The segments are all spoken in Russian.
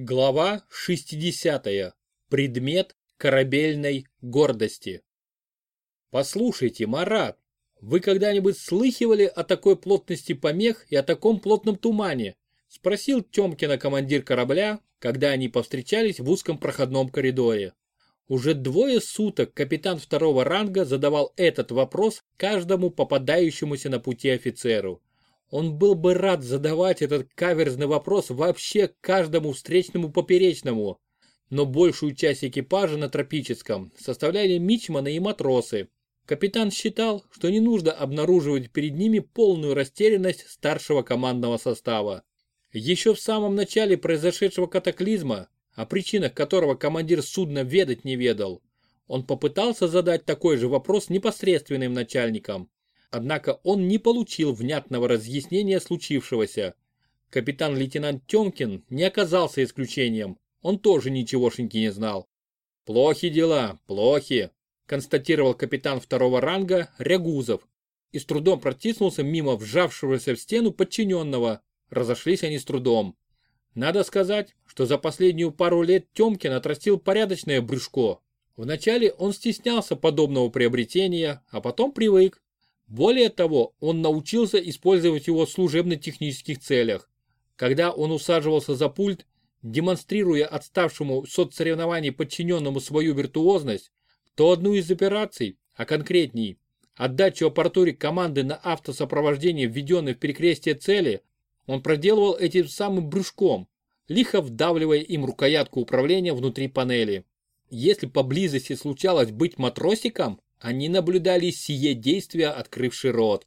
Глава 60. Предмет корабельной гордости. Послушайте, Марат, вы когда-нибудь слыхивали о такой плотности помех и о таком плотном тумане? Спросил Тёмкина командир корабля, когда они повстречались в узком проходном коридоре. Уже двое суток капитан второго ранга задавал этот вопрос каждому попадающемуся на пути офицеру. Он был бы рад задавать этот каверзный вопрос вообще каждому встречному поперечному, но большую часть экипажа на тропическом составляли мичманы и матросы. Капитан считал, что не нужно обнаруживать перед ними полную растерянность старшего командного состава. Еще в самом начале произошедшего катаклизма, о причинах которого командир судна ведать не ведал, он попытался задать такой же вопрос непосредственным начальникам. Однако он не получил внятного разъяснения случившегося. Капитан-лейтенант Тёмкин не оказался исключением, он тоже ничегошеньки не знал. «Плохи дела, плохи», констатировал капитан второго ранга Рягузов и с трудом протиснулся мимо вжавшегося в стену подчиненного. Разошлись они с трудом. Надо сказать, что за последнюю пару лет Тёмкин отрастил порядочное брюшко. Вначале он стеснялся подобного приобретения, а потом привык. Более того, он научился использовать его в служебно-технических целях. Когда он усаживался за пульт, демонстрируя отставшему в соцсоревновании подчиненному свою виртуозность, то одну из операций, а конкретней, отдачу аппаратуре команды на автосопровождение введенной в перекрестие цели, он проделывал этим самым брюшком, лихо вдавливая им рукоятку управления внутри панели. Если поблизости случалось быть матросиком, они наблюдали сие действие, открывший рот.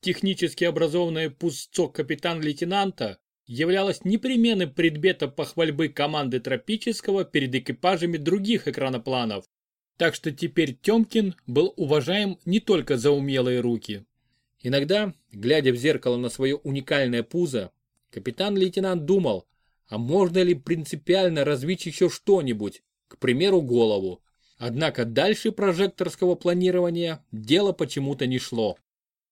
Технически образованное пустцо капитан-лейтенанта являлось непременным предметом похвальбы команды Тропического перед экипажами других экранопланов. Так что теперь Тёмкин был уважаем не только за умелые руки. Иногда, глядя в зеркало на свое уникальное пузо, капитан-лейтенант думал, а можно ли принципиально развить еще что-нибудь, к примеру, голову. Однако дальше прожекторского планирования дело почему-то не шло.